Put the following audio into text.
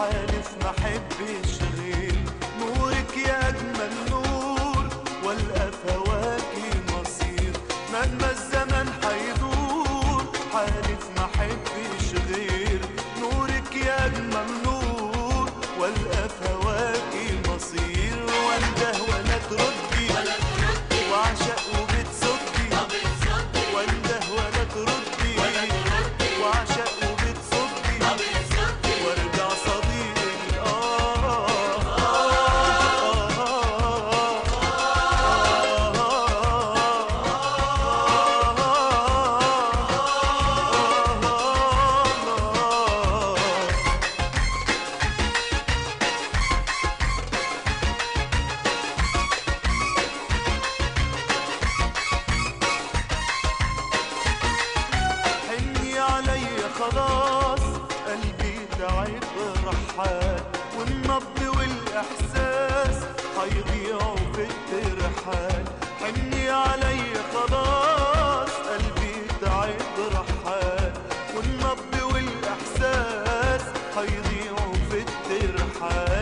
احبش غير نورك يا أجمل نور والقى فواكي مصير. مهما الزمن حيدور حالف ما احبش غير نورك يا أجمل نور والقى رحال والنبض والاحساس حيضيعوا في الترحال. حني علي خلاص قلبي تعب رحال. والنبض والاحساس حيضيعوا في الترحال.